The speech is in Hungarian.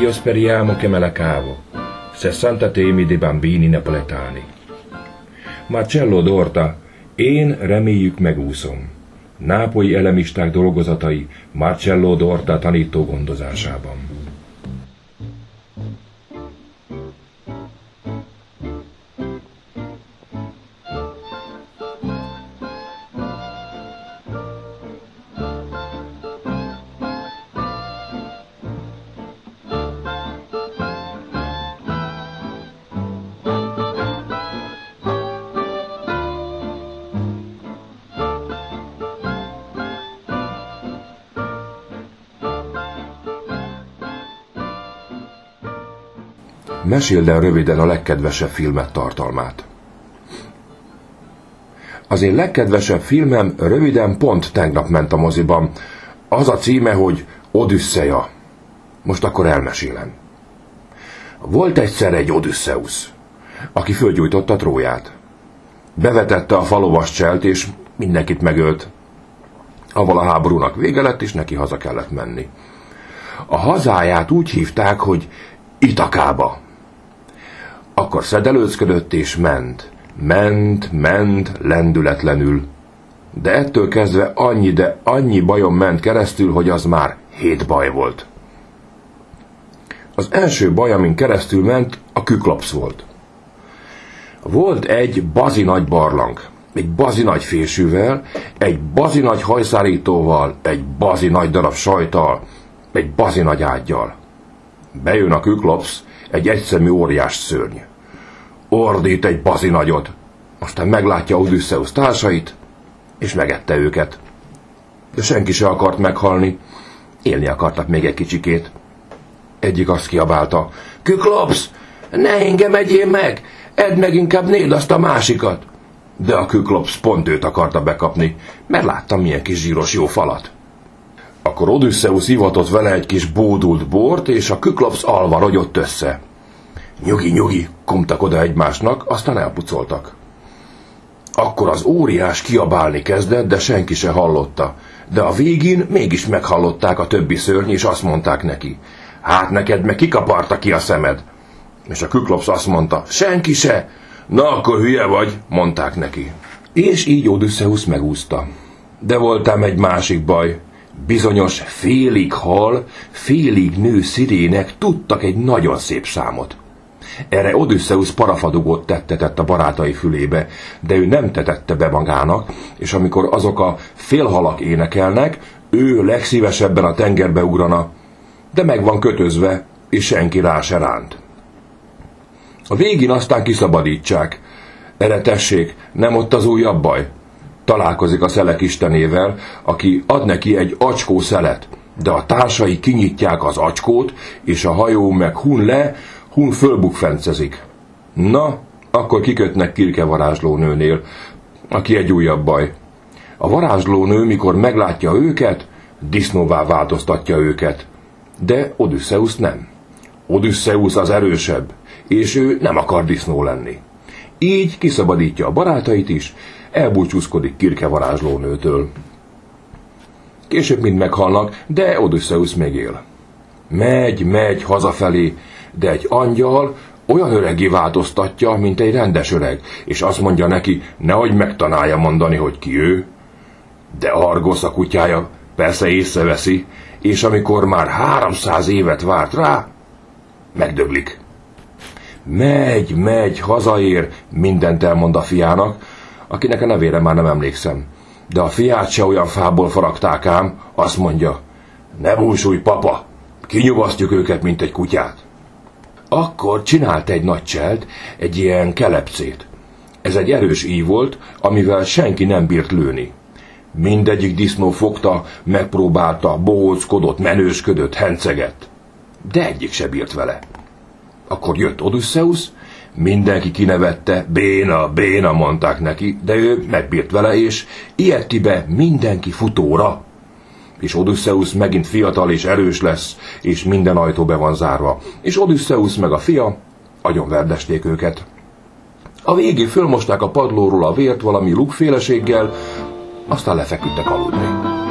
io speriamo che me la cavo. 60 temi di bambini napoletani. Marcello Dorta, én reméljük megúszom. Nápolyi elemisták dolgozatai Marcello Dorta tanító gondozásában. Meséld el röviden a legkedvesebb filmet tartalmát. Az én legkedvesebb filmem röviden pont tegnap ment a moziban. Az a címe, hogy Odüsszeja. Most akkor elmesélem. Volt egyszer egy Odüsszeusz, aki fölgyújtotta Tróját. Bevetette a falovas cselt, és mindenkit megölt. Aval a háborúnak vége lett, és neki haza kellett menni. A hazáját úgy hívták, hogy Itakába. Akkor szedelőzködött és ment. Ment, ment, lendületlenül. De ettől kezdve annyi, de annyi bajom ment keresztül, hogy az már hét baj volt. Az első baj, amin keresztül ment, a küklopsz volt. Volt egy bazi nagy barlang, egy bazi nagy fésűvel, egy bazi nagy hajszárítóval, egy bazi nagy darab sajtal, egy bazi nagy ágyjal. Bejön a küklopsz, egy egyszemű óriás szörny. Ordít egy bazi nagyot. Aztán meglátja Odysseus társait, és megette őket. De senki se akart meghalni. Élni akartak még egy kicsikét. Egyik azt kiabálta. Küklopsz, ne engem egyél meg! Edd meg inkább néd azt a másikat! De a Küklopsz pont őt akarta bekapni, mert láttam milyen kis zsíros jó falat. Akkor Odysseus hivatott vele egy kis bódult bort, és a Küklopsz alva rogyott össze. Nyugi, nyugi, kumtak oda egymásnak, aztán elpucoltak. Akkor az óriás kiabálni kezdett, de senki se hallotta. De a végén mégis meghallották a többi szörny, és azt mondták neki. Hát neked meg kikaparta ki a szemed. És a Küklopsz azt mondta, senki se. Na akkor hülye vagy, mondták neki. És így Odysseus megúszta. De voltám egy másik baj. Bizonyos félig hal, félig nő szirének tudtak egy nagyon szép számot. Erre Odysseus parafadugót tettetett a barátai fülébe, de ő nem tetette be magának, és amikor azok a félhalak énekelnek, ő legszívesebben a tengerbe ugrana, de meg van kötözve, és senki rá se ránt. A végén aztán kiszabadítsák. Erre tessék, nem ott az újabb baj. Találkozik a szelek istenével, aki ad neki egy acskó szelet, de a társai kinyitják az acskót, és a hajó meg hun le, hun fölbukfencezik. Na, akkor kikötnek Kirke varázslónőnél, aki egy újabb baj. A varázslónő, mikor meglátja őket, disznóvá változtatja őket. De Odysseus nem. Odysseus az erősebb, és ő nem akar disznó lenni. Így kiszabadítja a barátait is, elbúcsúzkodik Kirke varázslónőtől. Később mind meghalnak, de Odysseus még él. Megy, megy hazafelé, de egy angyal olyan öregé változtatja, mint egy rendes öreg, és azt mondja neki, nehogy megtanálja mondani, hogy ki ő. De Argosz a kutyája persze észreveszi, és amikor már háromszáz évet várt rá, megdöglik. Megy, megy, hazaér, mindent elmond a fiának, akinek a nevére már nem emlékszem. De a fiát se olyan fából faragták ám, azt mondja, ne búsulj, papa, kinyugasztjuk őket, mint egy kutyát. Akkor csinált egy nagy cselt, egy ilyen kelepcét. Ez egy erős íj volt, amivel senki nem bírt lőni. Mindegyik disznó fogta, megpróbálta, bohóckodott, menősködött, hencegett. De egyik se bírt vele. Akkor jött Odysseus, mindenki kinevette, béna, béna mondták neki, de ő megbírt vele, és ilyeti be mindenki futóra. És Odysseus megint fiatal és erős lesz, és minden ajtó be van zárva. És Odysseus meg a fia verdesték őket. A végén fölmosták a padlóról a vért valami lukféleséggel, aztán lefeküdtek aludni.